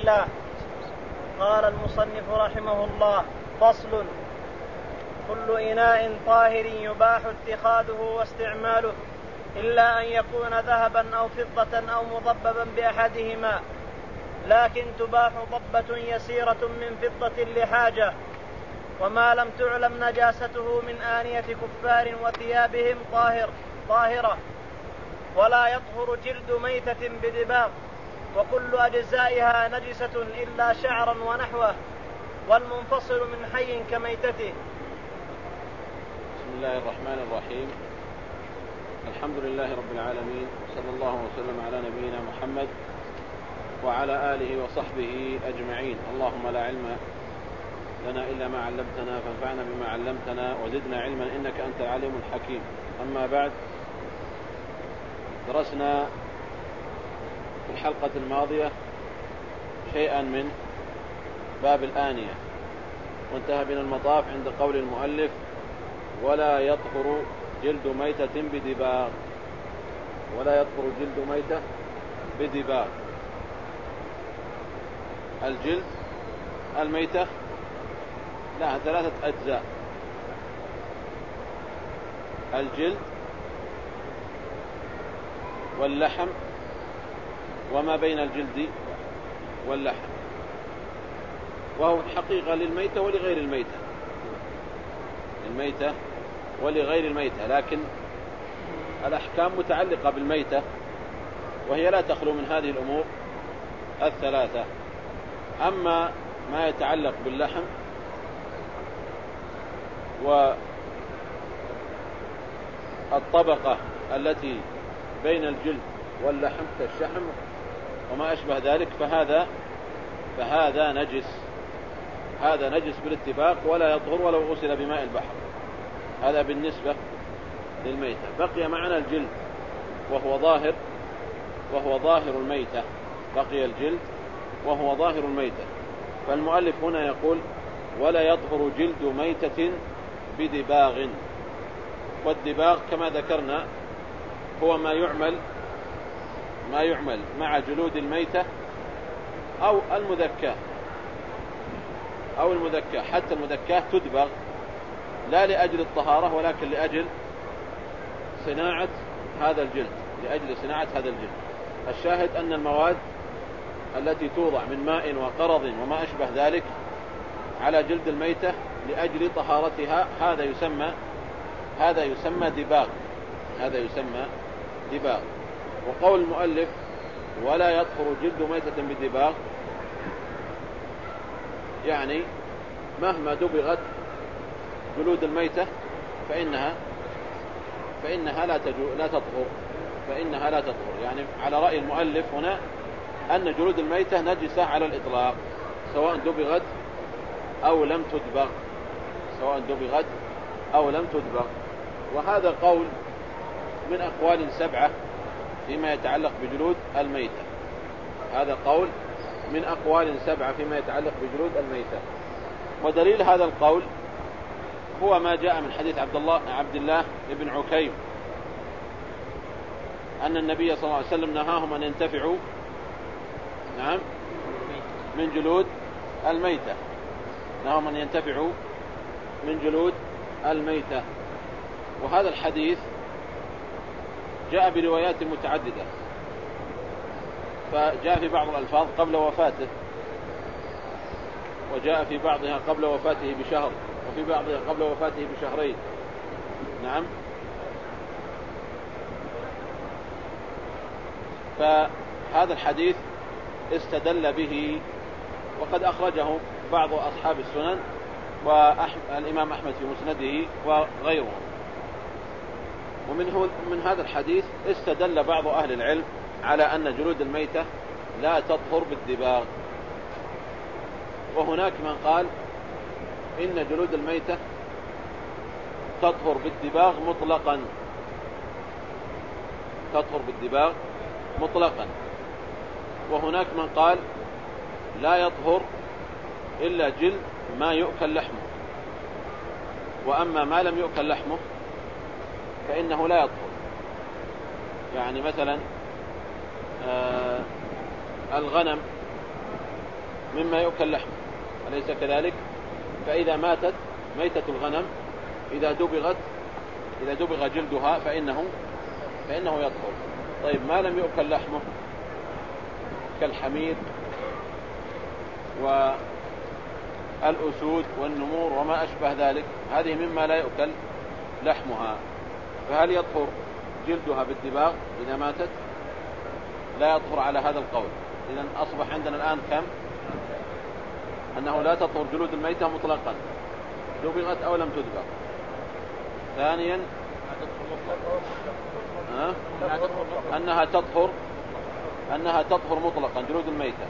الله قال المصنف رحمه الله فصل. كل إناء طاهر يباح اتخاذه واستعماله إلا أن يكون ذهبا أو فضة أو مضببا بأحدهما. لكن تباح ضبة يسيرة من فضة لحاجة. وما لم تعلم نجاسته من آنية كفار وثيابهم طاهر طاهرة. ولا يطهر جلد ميتة بدباغ. وكل أجزائها نجسة إلا شعرا ونحوه والمنفصل من حي كميتته. بسم الله الرحمن الرحيم. الحمد لله رب العالمين وصلى الله وسلم على نبينا محمد وعلى آله وصحبه أجمعين. اللهم لا علم لنا إلا ما علمتنا فانفعنا بما علمتنا وزدنا علما إنك أنت العليم الحكيم. أما بعد درسنا الحلقة الماضية شيئا من باب الآنية. وانتهى بنا المطاف عند قول المؤلف ولا يطهر جلد ميتة بدباغ. ولا يطهر جلد ميتة بدباغ. الجلد الميتة لها ثلاثة أجزاء. الجلد واللحم وما بين الجلد واللحم. وهو حقيقة للميتة ولغير الميتة. للميتة ولغير الميتة لكن الأحكام متعلقة بالميتة وهي لا تخلو من هذه الأمور الثلاثة. أما ما يتعلق باللحم والطبقة التي بين الجلد واللحم كالشحم وما أشبه ذلك فهذا فهذا نجس. هذا نجس بالاتفاق ولا يطهر ولو غسل بماء البحر. هذا بالنسبة للميتة. بقي معنا الجلد وهو ظاهر وهو ظاهر الميتة. بقي الجلد وهو ظاهر الميتة. فالمؤلف هنا يقول ولا يطهر جلد ميتة بدباغ. والدباغ كما ذكرنا هو ما يعمل ما يعمل مع جلود الميتة أو المذكاة. أو المذكاة. حتى المذكاة تدبغ. لا لأجل الطهارة ولكن لأجل صناعة هذا الجلد. لأجل صناعة هذا الجلد. الشاهد أن المواد التي توضع من ماء وقرض وما أشبه ذلك على جلد الميتة لأجل طهارتها هذا يسمى هذا يسمى دباغ. هذا يسمى دباغ. وقول المؤلف ولا يطهر جلد ميتة بدباغ يعني مهما دبغت جلود الميتة فإنها فإنها لا تجو لا تطهر فإنها لا تطهر. يعني على رأي المؤلف هنا أن جلود الميتة نجسة على الإطلاق سواء دبغت أو لم تدبغ سواء دبغت أو لم تدبغ. وهذا قول من أقوال سبعة فيما يتعلق بجلود الميتة. هذا قول من أقوال سبعة فيما يتعلق بجلود الميتة. ودليل هذا القول هو ما جاء من حديث عبد الله عبد الله بن عكيم. أن النبي صلى الله عليه وسلم نهاهم أن ينتفعوا نعم من جلود الميتة. نهاهم أن ينتفعوا من جلود الميتة. وهذا الحديث جاء بروايات متعددة. فجاء في بعض الألفاظ قبل وفاته. وجاء في بعضها قبل وفاته بشهر وفي بعضها قبل وفاته بشهرين. نعم. فهذا الحديث استدل به وقد أخرجه بعض أصحاب السنن والإمام أحمد في مسنده وغيره. ومن من هذا الحديث استدل بعض أهل العلم على أن جلود الميتة لا تطهر بالدباغ. وهناك من قال إن جلود الميتة تطهر بالدباغ مطلقا. تطهر بالدباغ مطلقا. وهناك من قال لا يطهر إلا جلد ما يؤكل لحمه. وأما ما لم يؤكل لحمه فإنه لا يطهر. يعني مثلا آه الغنم مما يؤكل لحمه أليس كذلك؟ فإذا ماتت ميتة الغنم إذا دبغت إذا دبغ جلدها فإنه فإنه يطهر. طيب ما لم يؤكل لحمه كالحمير والأسود والنمور وما أشبه ذلك؟ هذه مما لا يؤكل لحمها. فهل يطهر جلدها بالدباغ إذا ماتت؟ لا يطهر على هذا القول. إذا أصبح عندنا الآن كم؟ أنه لا تطهر جلود الميتة مطلقا. دبغت أو لم تدبغ. ثانيا أنها تطهر أنها تطهر مطلقا جلود الميتة.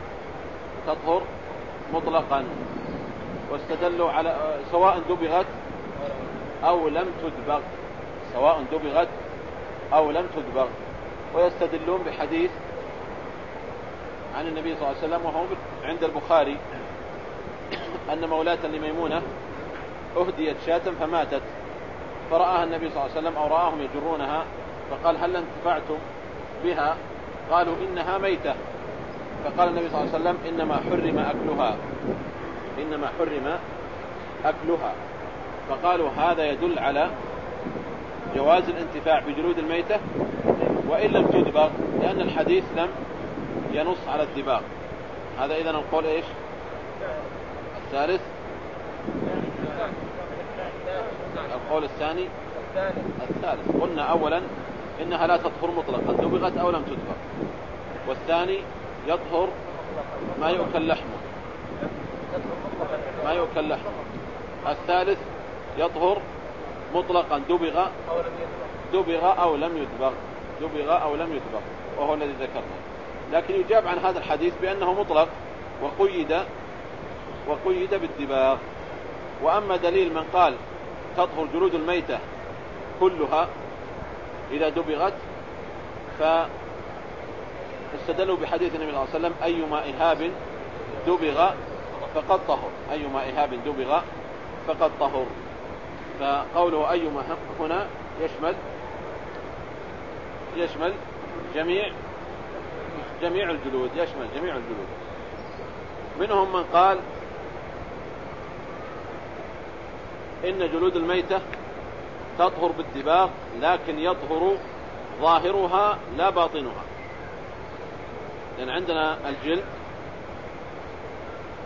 تطهر مطلقا. واستدلوا على سواء دبغت أو لم تدبغ. سواء دبغت أو لم تدبغ. ويستدلون بحديث عن النبي صلى الله عليه وسلم وهو عند البخاري أن مولاة لميمونة أهديت شاة فماتت. فرآها النبي صلى الله عليه وسلم أو رآهم يجرونها فقال هل انتفعتم بها؟ قالوا إنها ميتة. فقال النبي صلى الله عليه وسلم إنما حرم أكلها. إنما حرم أكلها. فقالوا هذا يدل على جواز الانتفاع بجلود الميتة وإن لم تدبغ لأن الحديث لم ينص على الدباغ. هذا إذن القول إيش؟ الثالث. القول الثاني. الثالث. قلنا أولا إنها لا تطهر مطلقا دبغت أو لم تدبغ. والثاني يطهر ما يؤكل لحمه. ما يؤكل لحمه. الثالث يطهر مطلقا دبغ دبغ أو لم يدبغ دبغ أو لم يدبغ وهو الذي ذكرنا. لكن يجاب عن هذا الحديث بأنه مطلق وقيد وقيد بالدباغ. وأما دليل من قال تطهر جلود الميتة كلها إذا دبغت فاستدلوا بحديث النبي صلى الله عليه وسلم أيما إهاب دبغ فقد طهر. أيما إهاب دبغ فقد طهر. فقوله أيما هنا يشمل يشمل جميع جميع الجلود يشمل جميع الجلود. منهم من قال إن جلود الميتة تطهر بالدباغ لكن يطهر ظاهرها لا باطنها. لأن عندنا الجلد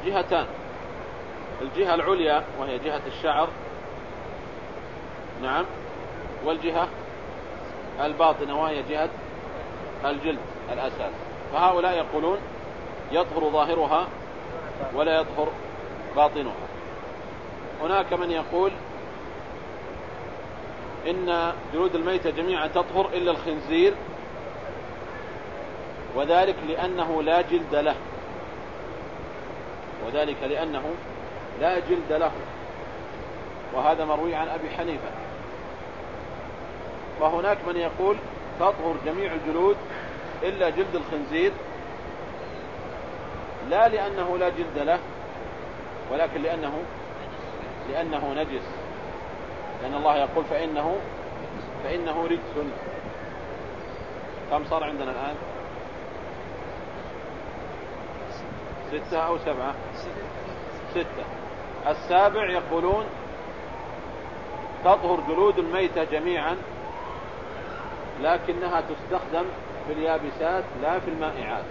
جهتان. الجهة العليا وهي جهة الشعر نعم. والجهة الباطنة وهي جهة الجلد الأساس. فهؤلاء يقولون يطهر ظاهرها ولا يطهر باطنها. هناك من يقول إن جلود الميتة جميعا تطهر إلا الخنزير وذلك لأنه لا جلد له. وذلك لأنه لا جلد له. وهذا مروي عن أبي حنيفة. وهناك من يقول تطهر جميع الجلود إلا جلد الخنزير. لا لأنه لا جلد له ولكن لأنه لأنه نجس. لأن الله يقول فإنه فإنه رجس. كم صار عندنا الآن؟ ستة أو سبعة؟ ستة. السابع يقولون تطهر جلود الميتة جميعا. لكنها تستخدم في اليابسات لا في المائعات.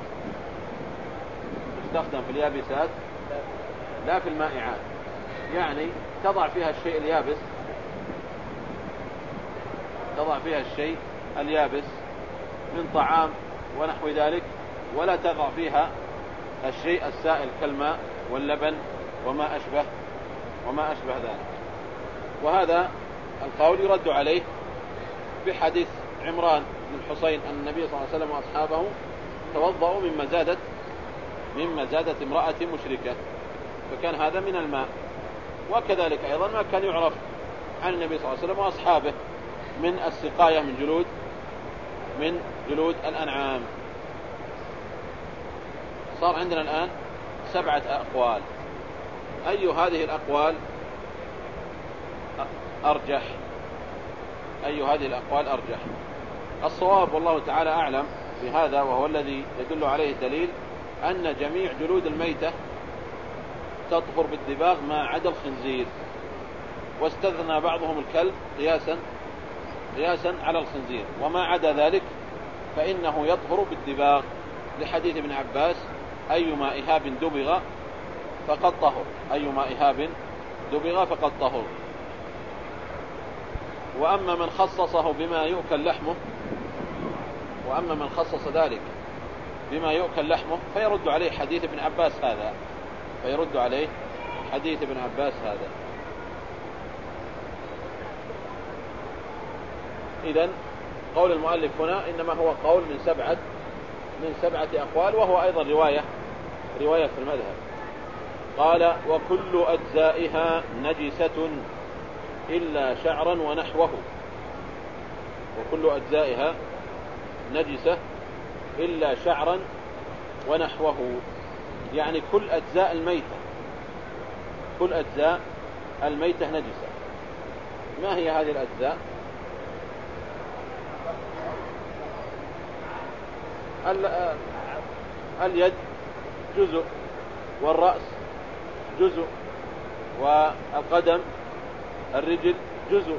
تستخدم في اليابسات لا في المائعات. يعني تضع فيها الشيء اليابس تضع فيها الشيء اليابس من طعام ونحو ذلك ولا تضع فيها الشيء السائل كالماء واللبن وما أشبه وما أشبه ذلك. وهذا القول يرد عليه بحديث عمران بن الحصين أن النبي صلى الله عليه وسلم وأصحابه توضأوا مما زادت مما زادت امرأة مشركة. فكان هذا من الماء. وكذلك أيضا ما كان يعرف عن النبي صلى الله عليه وسلم وأصحابه من السقاية من جلود من جلود الأنعام. صار عندنا الآن سبعة أقوال. أي هذه الأقوال أرجح؟ أي هذه الأقوال أرجح؟ الصواب والله تعالى أعلم في هذا وهو الذي يدل عليه الدليل أن جميع جلود الميتة تطهر بالدباغ ما عدا الخنزير. واستثنى بعضهم الكلب قياسا قياسا على الخنزير. وما عدا ذلك فإنه يطهر بالدباغ لحديث ابن عباس أيما إهاب دبغ فقد طهر. أيما إهاب دبغ فقد طهر. وأما من خصصه بما يؤكل لحمه وأما من خصص ذلك بما يؤكل لحمه فيرد عليه حديث ابن عباس هذا. فيرد عليه حديث ابن عباس هذا. إذا قول المؤلف هنا إنما هو قول من سبعة من سبعة أقوال وهو أيضا رواية رواية في المذهب. قال وكل أجزائها نجسة إلا شعرا ونحوه. وكل أجزائها نجسة إلا شعرا ونحوه. يعني كل أجزاء الميتة كل أجزاء الميتة نجسة. ما هي هذه الأجزاء؟ اليد جزء والرأس جزء والقدم الرجل جزء.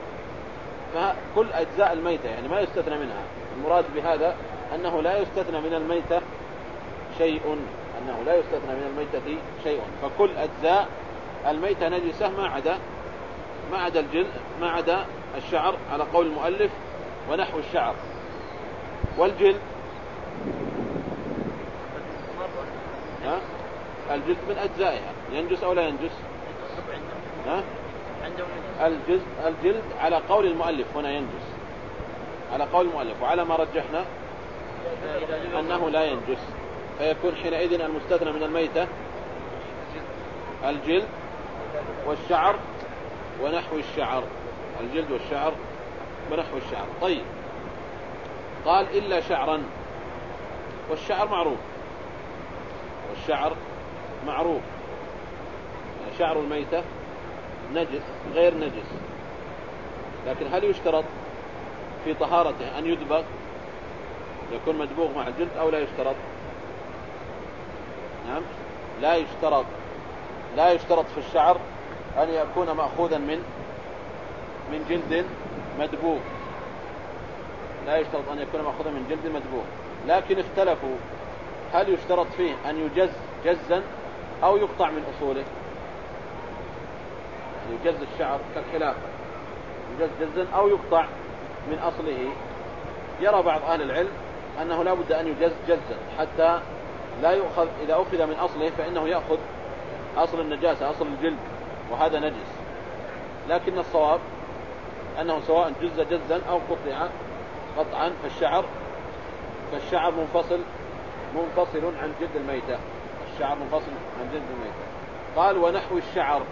فكل أجزاء الميتة يعني ما يستثنى منها. المراد بهذا أنه لا يستثنى من الميتة شيء أنه لا يستثنى من الميتة شيء. فكل أجزاء الميتة نجسة ما عدا ما عدا الجلد ما عدا الشعر على قول المؤلف ونحو الشعر. والجلد ها؟ الجلد من أجزائها ينجس أو لا ينجس. ها؟ الجلد, الجلد على قول المؤلف هنا ينجس. على قول المؤلف وعلى ما رجحنا أنه لا ينجس. فيكون حينئذ المستثنى من الميتة الجلد والشعر ونحو الشعر. الجلد والشعر ونحو الشعر. طيب. قال إلا شعرا. والشعر معروف. والشعر معروف. شعر الميتة نجس غير نجس. لكن هل يشترط في طهارته أن يدبغ يكون مدبوغ مع الجلد أو لا يشترط؟ نعم. لا يشترط لا يشترط في الشعر أن يكون مأخوذا من من جلد مدبوغ. لا يشترط أن يكون مأخوذا من جلد مدبوغ. لكن اختلفوا هل يشترط فيه أن يجز جزا أو يقطع من أصوله؟ يجز الشعر كالخلافة يجز جزا أو يقطع من أصله. يرى بعض أهل العلم أنه لا بد أن يجز جزا حتى لا يؤخذ إذا أخذ من أصله فإنه يأخذ أصل النجاسة أصل الجلد وهذا نجس. لكن الصواب أنه سواء جز جزا أو قطع قطعا فالشعر فالشعر منفصل منفصل عن جلد الميتة. الشعر منفصل عن جلد الميتة. قال ونحو الشعر.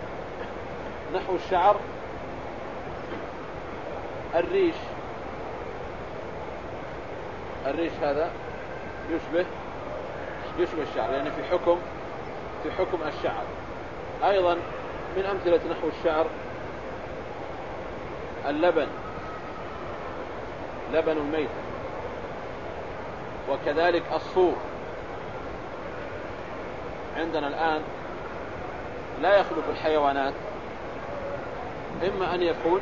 نحو الشعر الريش. الريش هذا يشبه يشبه الشعر يعني في حكم في حكم الشعر. أيضا من أمثلة نحو الشعر اللبن. لبن الميت. وكذلك الصور. عندنا الآن لا يخلو في الحيوانات إما أن يكون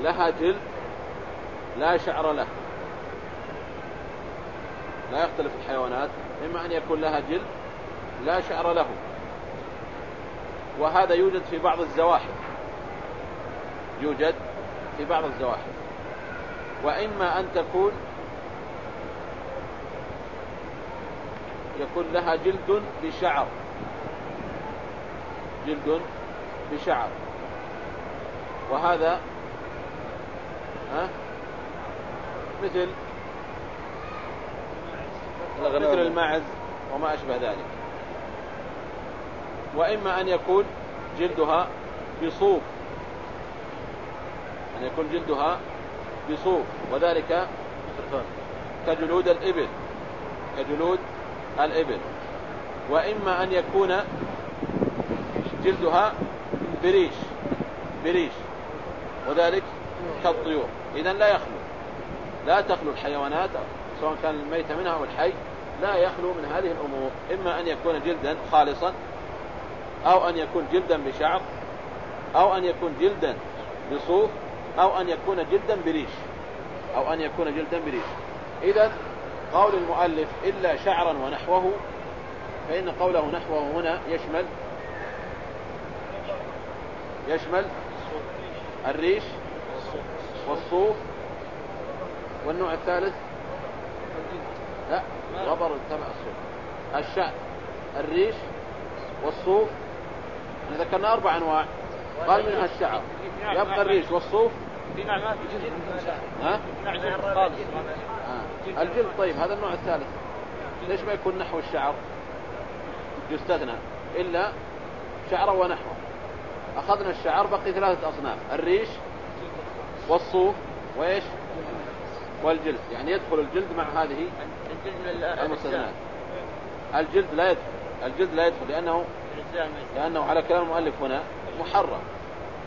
لها جلد لا شعر له. لا يختلف الحيوانات. إما أن يكون لها جلد لا شعر له. وهذا يوجد في بعض الزواحف. يوجد في بعض الزواحف. وإما أن تكون يكون لها جلد بشعر. جلد بشعر. وهذا ها؟ مثل مثل الماعز وما أشبه ذلك. وإما أن يكون جلدها بصوف أن يكون جلدها بصوف وذلك كجلود الإبل كجلود الإبل. وإما أن يكون جلدها بريش بريش. وذلك كالطيور. إذا لا يخلو. لا تخلو الحيوانات سواء كان الميت منها أو الحي لا يخلو من هذه الأمور. إما أن يكون جلدا خالصا أو أن يكون جلدا بشعر أو أن يكون جلدا بصوف أو أن يكون جلدا بريش. أو أن يكون جلدا بريش. إذا قول المؤلف إلا شعرا ونحوه فإن قوله نحوه هنا يشمل يشمل الريش والصوف والنوع الثالث لا غبر تبع الصوف. الشعر الريش والصوف. ذكرنا أربع أنواع. قال منها الشعر. يبقى الريش والصوف. ها؟ آه. الجلد طيب هذا النوع الثالث. ليش ما يكون نحو الشعر؟ يستثنى إلا شعر ونحوه. أخذنا الشعر بقي ثلاثة أصناف الريش والصوف وإيش؟ والجلد يعني يدخل الجلد مع هذه المستثنات الجلد لا يدخل الجلد لا يدخل لأنه لأنه على كلام المؤلف هنا محرم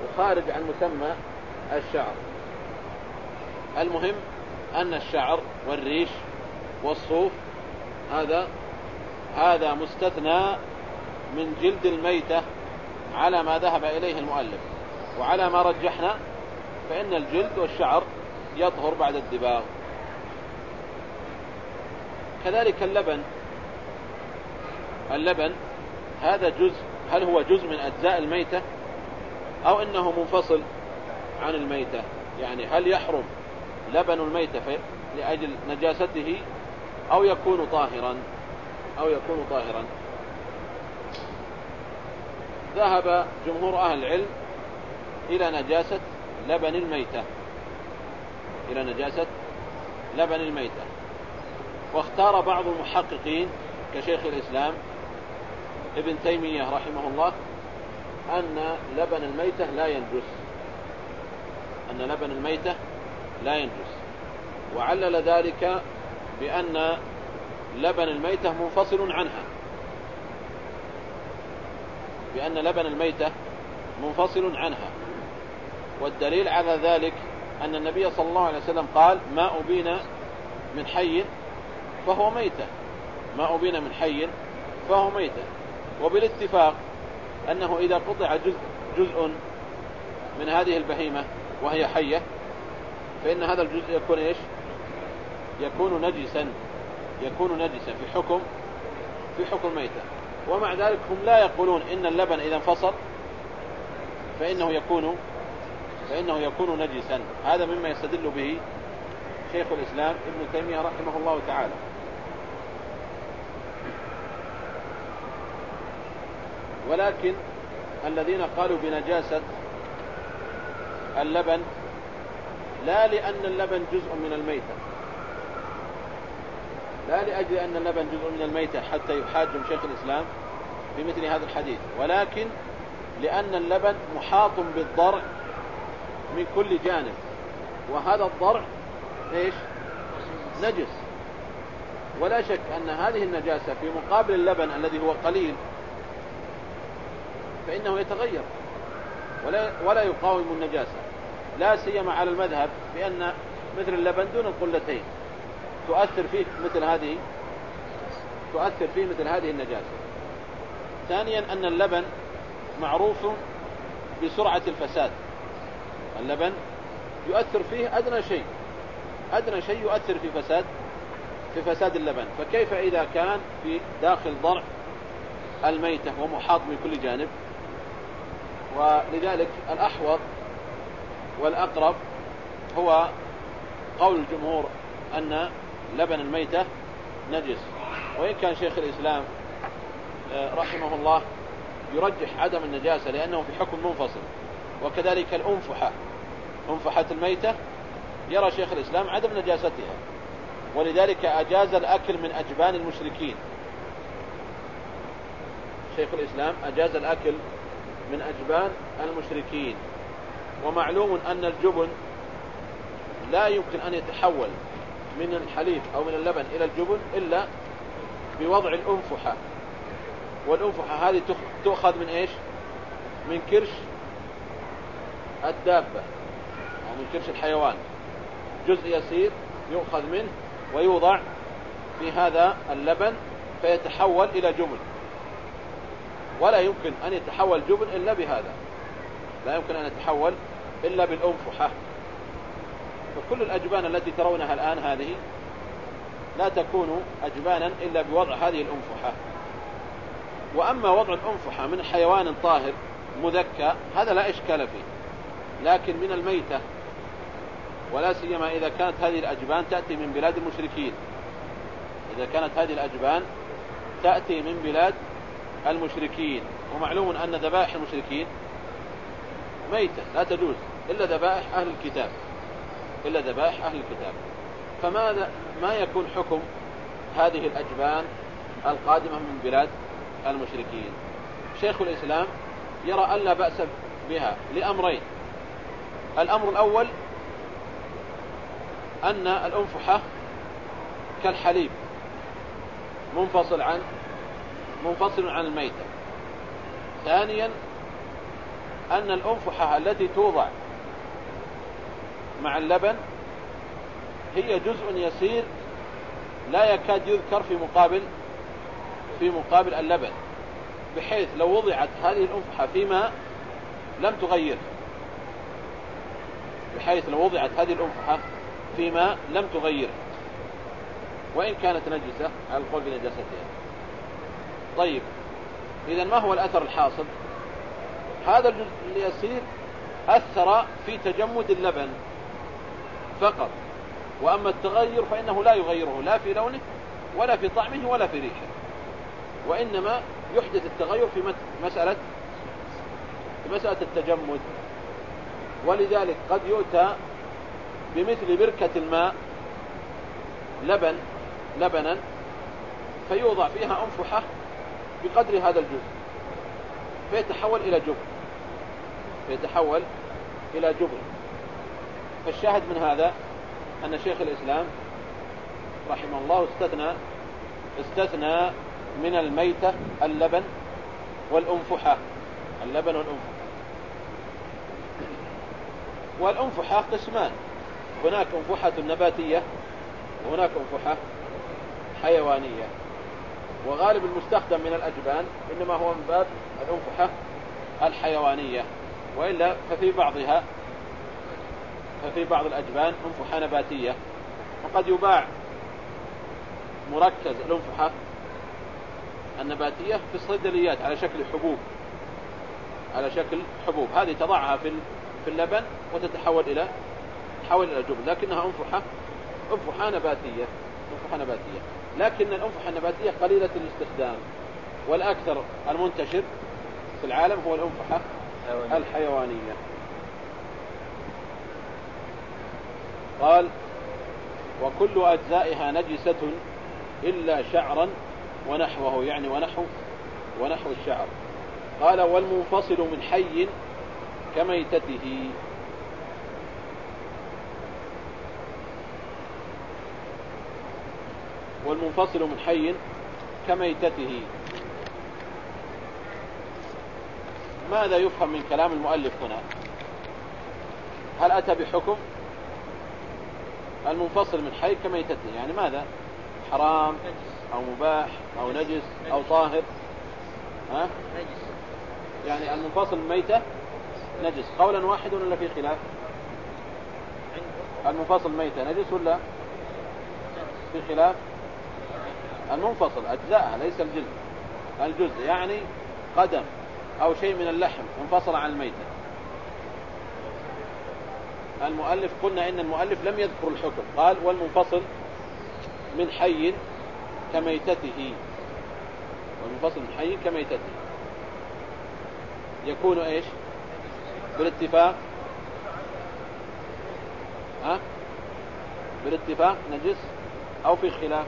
وخارج عن مسمى الشعر. المهم أن الشعر والريش والصوف هذا هذا مستثنى من جلد الميتة. على ما ذهب إليه المؤلف. وعلى ما رجحنا فإن الجلد والشعر يطهر بعد الدباغ. كذلك اللبن. اللبن هذا جزء هل هو جزء من أجزاء الميتة؟ أو إنه منفصل عن الميتة؟ يعني هل يحرم لبن الميتة لأجل نجاسته أو يكون طاهرا؟ أو يكون طاهرا. ذهب جمهور أهل العلم إلى نجاسة لبن الميتة. إلى نجاسة لبن الميتة. واختار بعض المحققين كشيخ الإسلام ابن تيمية رحمه الله أن لبن الميتة لا ينجس. أن لبن الميتة لا ينجس. وعلل ذلك بأن لبن الميتة منفصل عنها. بأن لبن الميتة منفصل عنها. والدليل على ذلك أن النبي صلى الله عليه وسلم قال ما أبين من حي فهو ميتة. ما أبين من حي فهو ميتة. وبالاتفاق أنه إذا قطع جزء, جزء من هذه البهيمة وهي حية فإن هذا الجزء يكون إيش؟ يكون نجسا يكون نجسا في حكم في حكم ميتة ومع ذلك هم لا يقولون إن اللبن إذا انفصل فإنه يكون فإنه يكون نجسا. هذا مما يستدل به شيخ الإسلام ابن تيمية رحمه الله تعالى. ولكن الذين قالوا بنجاسة اللبن لا لأن اللبن جزء من الميتة. لا لأجل أن اللبن جزء من الميتة حتى يحاجم شيخ الإسلام بمثل هذا الحديث. ولكن لأن اللبن محاط بالضرع من كل جانب. وهذا الضرع إيش؟ نجس. ولا شك أن هذه النجاسة في مقابل اللبن الذي هو قليل فإنه يتغير ولا, ولا يقاوم النجاسة. لا سيما على المذهب بأن مثل اللبن دون القلتين. تؤثر فيه مثل هذه تؤثر فيه مثل هذه النجاسة. ثانيا أن اللبن معروف بسرعة الفساد. اللبن يؤثر فيه أدنى شيء. أدنى شيء يؤثر في فساد في فساد اللبن. فكيف إذا كان في داخل ضرع الميتة ومحاط من كل جانب؟ ولذلك الأحوط والأقرب هو قول الجمهور أن لبن الميتة نجس. وإن كان شيخ الإسلام آه، رحمه الله يرجح عدم النجاسة لأنه في حكم منفصل. وكذلك الأنفحة. أنفحة الميتة يرى شيخ الإسلام عدم نجاستها. ولذلك أجاز الأكل من أجبان المشركين. شيخ الإسلام أجاز الأكل من أجبان المشركين. ومعلوم أن الجبن لا يمكن أن يتحول من الحليب أو من اللبن إلى الجبن إلا بوضع الأنفحة. والأنفحة هذه تؤخذ من إيش؟ من كرش الدابة أو من كرش الحيوان. جزء يسير يؤخذ منه ويوضع في هذا اللبن فيتحول إلى جبن. ولا يمكن أن يتحول جبن إلا بهذا. لا يمكن أن يتحول إلا بالأنفحة. فكل الأجبان التي ترونها الآن هذه لا تكون أجبانا إلا بوضع هذه الأنفحة. وأما وضع الأنفحة من حيوان طاهر مذكى هذا لا إشكال فيه. لكن من الميتة ولا سيما إذا كانت هذه الأجبان تأتي من بلاد المشركين. إذا كانت هذه الأجبان تأتي من بلاد المشركين. ومعلوم أن ذبائح المشركين ميتة لا تجوز إلا ذبائح أهل الكتاب. إلا ذبائح أهل الكتاب. فماذا ما يكون حكم هذه الأجبان القادمة من بلاد المشركين؟ شيخ الإسلام يرى أن لا بأس بها لأمرين. الأمر الأول أن الأنفحة كالحليب منفصل عن منفصل عن الميتة. ثانيا أن الأنفحة التي توضع مع اللبن هي جزء يسير لا يكاد يذكر في مقابل في مقابل اللبن بحيث لو وضعت هذه الأنفحة في ماء لم تغير بحيث لو وضعت هذه الأنفحة في ماء لم تغير وإن كانت نجسة على القول بنجاستها طيب إذا ما هو الأثر الحاصل؟ هذا الجزء اليسير أثر في تجمد اللبن. فقط. وأما التغير فإنه لا يغيره لا في لونه ولا في طعمه ولا في ريحه وإنما يحدث التغير في مسألة في مسألة التجمد. ولذلك قد يؤتى بمثل بركة الماء لبن لبنا فيوضع فيها أنفحة بقدر هذا الجزء. فيتحول إلى جبن. فيتحول إلى جبن. فالشاهد من هذا أن شيخ الإسلام رحمه الله استثنى استثنى من الميتة اللبن والأنفحة اللبن والأنفحة. والأنفحة قسمان هناك أنفحة نباتية وهناك أنفحة حيوانية. وغالب المستخدم من الأجبان إنما هو من باب الأنفحة الحيوانية وإلا ففي بعضها ففي بعض الأجبان أنفحة نباتية وقد يباع مركز الأنفحة النباتية في الصيدليات على شكل حبوب على شكل حبوب. هذه تضعها في في اللبن وتتحول إلى تحول إلى جبن لكنها أنفحة أنفحة نباتية أنفحة نباتية لكن الأنفحة النباتية قليلة الاستخدام والأكثر المنتشر في العالم هو الأنفحة الحيوانية. قال وكل أجزائها نجسة إلا شعرا ونحوه يعني ونحو ونحو الشعر. قال والمنفصل من حي كميتته. والمنفصل من حي كميتته. ماذا يفهم من كلام المؤلف هنا؟ هل أتى بحكم؟ المنفصل من حي كميتته يعني ماذا؟ حرام أو مباح أو نجس أو طاهر. ها؟ نجس يعني المنفصل من ميتة نجس. قولا واحد ولا في خلاف؟ المنفصل ميتة نجس ولا في خلاف؟ المنفصل أجزاءها ليس الجزء الجزء يعني قدم أو شيء من اللحم انفصل عن الميتة. المؤلف قلنا إن المؤلف لم يذكر الحكم. قال والمنفصل من حي كميتته. والمنفصل من حي كميتته. يكون إيش؟ بالاتفاق. ها؟ بالاتفاق نجس أو في خلاف.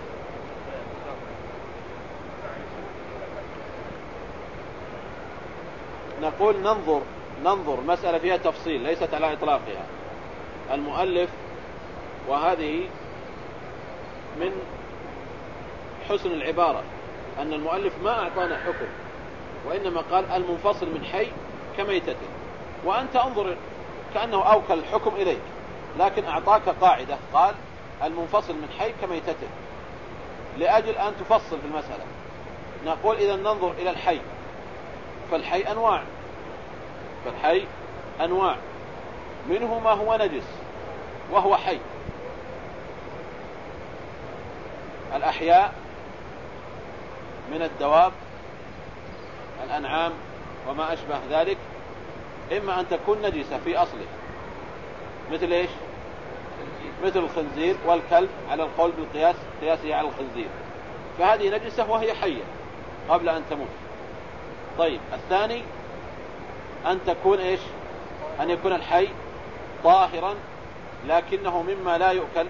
نقول ننظر ننظر مسألة فيها تفصيل ليست على إطلاقها. المؤلف وهذه من حسن العبارة أن المؤلف ما أعطانا حكم وإنما قال المنفصل من حي كميتته. وأنت انظر كأنه أوكل الحكم إليك لكن أعطاك قاعدة قال المنفصل من حي كميتته. لأجل أن تفصل في المسألة نقول إذا ننظر إلى الحي فالحي أنواع فالحي أنواع منه ما هو نجس. وهو حي. الأحياء من الدواب الأنعام وما أشبه ذلك إما أن تكون نجسة في أصله. مثل إيش؟ مثل الخنزير والكلب على القول بالقياس قياسه على الخنزير. فهذه نجسة وهي حية قبل أن تموت. طيب الثاني أن تكون إيش؟ أن يكون الحي طاهرا لكنه مما لا يؤكل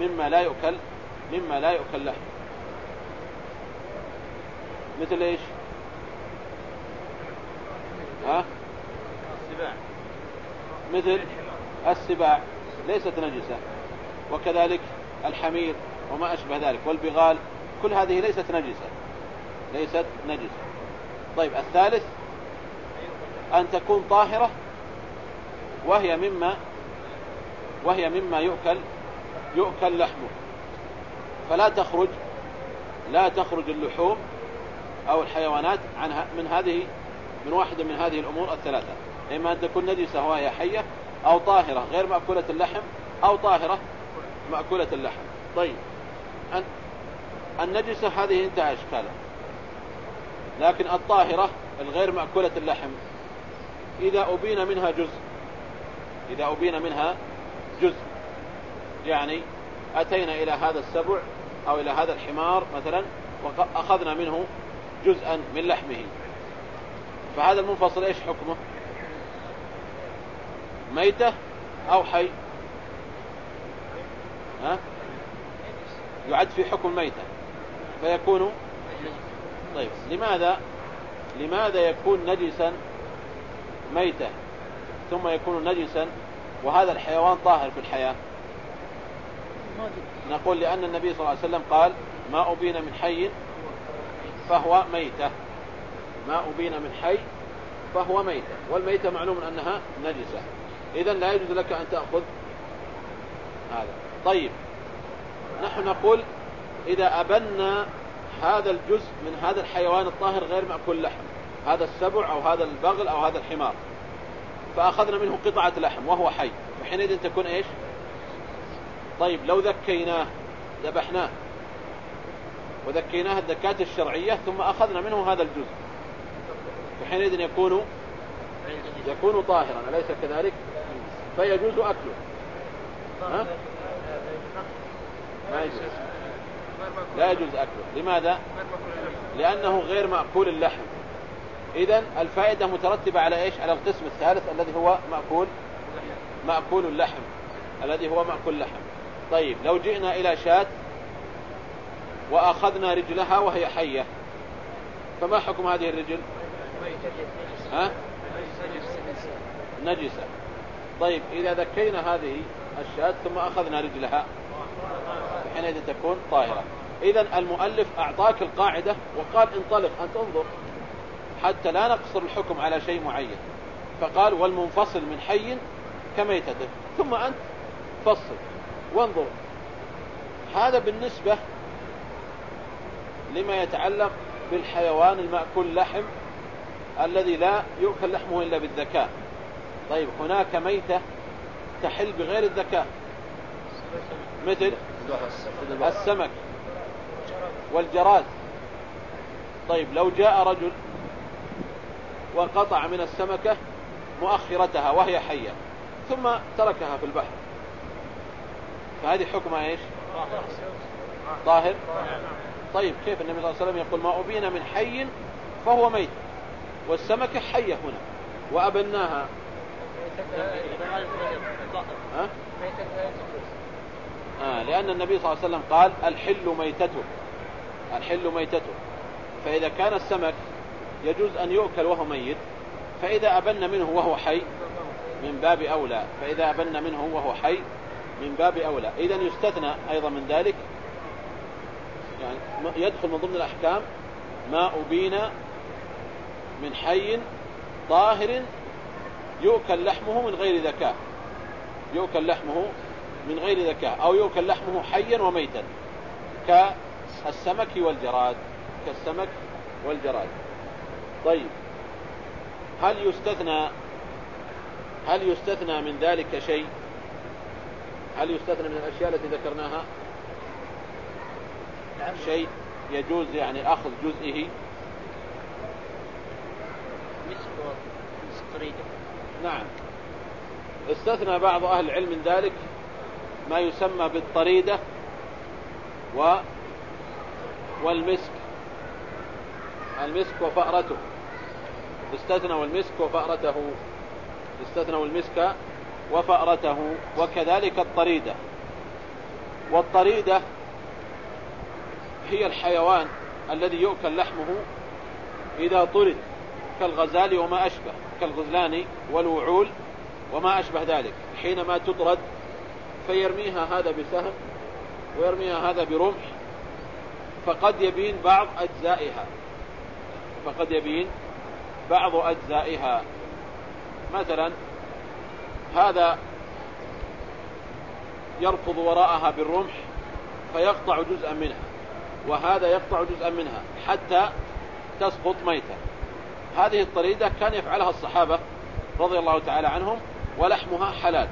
مما لا يؤكل مما لا يؤكل له مثل إيش؟ ها؟ السباع. مثل السباع. ليست نجسة. وكذلك الحمير وما أشبه ذلك. والبغال كل هذه ليست نجسة. ليست نجسة. طيب الثالث أن تكون طاهرة وهي مما وهي مما يؤكل يؤكل لحمه. فلا تخرج لا تخرج اللحوم أو الحيوانات عنها من هذه من واحدة من هذه الأمور الثلاثة. إما أن تكون نجسة وهي حية أو طاهرة غير مأكولة اللحم أو طاهرة مأكولة اللحم. طيب النجسة هذه انتهى إشكالها لكن الطاهرة الغير مأكولة اللحم إذا أبين منها جزء إذا أبين منها جزء. يعني أتينا إلى هذا السبع أو إلى هذا الحمار مثلا وأخذنا منه جزءا من لحمه. فهذا المنفصل إيش حكمه؟ ميتة أو حي؟ ها؟ يعد في حكم ميتة. فيكون طيب لماذا؟ لماذا يكون نجسا ميتة ثم يكون نجسا وهذا الحيوان طاهر في الحياة. نقول لأن النبي صلى الله عليه وسلم قال ما أبين من حي فهو ميتة. ما أبين من حي فهو ميتة. والميتة معلوم أنها نجسة. إذا لا يجوز لك أن تأخذ هذا. طيب. نحن نقول إذا أبنا هذا الجزء من هذا الحيوان الطاهر غير مأكول لحم هذا السبع أو هذا البغل أو هذا الحمار. فأخذنا منه قطعة لحم وهو حي. فحينئذ تكون إيش؟ طيب لو ذكيناه ذبحناه. وذكيناه الذكاة الشرعية ثم أخذنا منه هذا الجزء. فحينئذ يكون يكون طاهرا أليس كذلك؟ فيجوز أكله. ها؟ ما يجوز. لا يجوز أكله. لماذا؟ لأنه غير مأكول اللحم. إذا الفائدة مترتبة على إيش؟ على القسم الثالث الذي هو مأكول مأكول اللحم. الذي هو مأكول اللحم. طيب لو جئنا إلى شاة وأخذنا رجلها وهي حية فما حكم هذه الرجل؟ ها؟ نجسة. طيب إذا ذكينا هذه الشاة ثم أخذنا رجلها حينئذ تكون طاهرة. إذا المؤلف أعطاك القاعدة وقال انطلق أنت انظر حتى لا نقصر الحكم على شيء معين. فقال والمنفصل من حي كميتته ثم أنت فصل. وانظر. هذا بالنسبة لما يتعلق بالحيوان المأكول لحم الذي لا يؤكل لحمه إلا بالذكاء. طيب هناك ميتة تحل بغير الذكاء. مثل السمك والجراد. طيب لو جاء رجل وقطع من السمكة مؤخرتها وهي حية ثم تركها في البحر. فهذه حكمها إيش؟ طاهر. طيب كيف النبي صلى الله عليه وسلم يقول ما أبين من حي فهو ميت والسمكة حية هنا وأبناها. ها؟ آه لأن النبي صلى الله عليه وسلم قال الحل ميتته الحل ميتته. فإذا كان السمك يجوز أن يؤكل وهو ميت فإذا أبن منه وهو حي من باب أولى فإذا أبن منه وهو حي من باب أولى. إذا يستثنى أيضا من ذلك. يعني يدخل من ضمن الأحكام ما أبين من حي طاهر يؤكل لحمه من غير ذكاء. يؤكل لحمه من غير ذكاء أو يؤكل لحمه حيا وميتا كالسمك والجراد كالسمك والجراد. طيب. هل يستثنى هل يستثنى من ذلك شيء؟ هل يستثنى من الأشياء التي ذكرناها؟ نعم. شيء يجوز يعني أخذ جزئه؟ نعم. استثنى بعض أهل العلم من ذلك ما يسمى بالطريدة و والمسك. المسك وفأرته. استثنوا المسك وفأرته استثنوا المسك وفأرته وكذلك الطريدة. والطريدة هي الحيوان الذي يؤكل لحمه إذا طرد كالغزال وما أشبه كالغزلان والوعول وما أشبه ذلك. حينما تطرد فيرميها هذا بسهم ويرميها هذا برمح فقد يبين بعض أجزائها. فقد يبين بعض أجزائها. مثلا هذا يركض وراءها بالرمح فيقطع جزءا منها وهذا يقطع جزءا منها حتى تسقط ميتة هذه الطريدة كان يفعلها الصحابة رضي الله تعالى عنهم ولحمها حلال.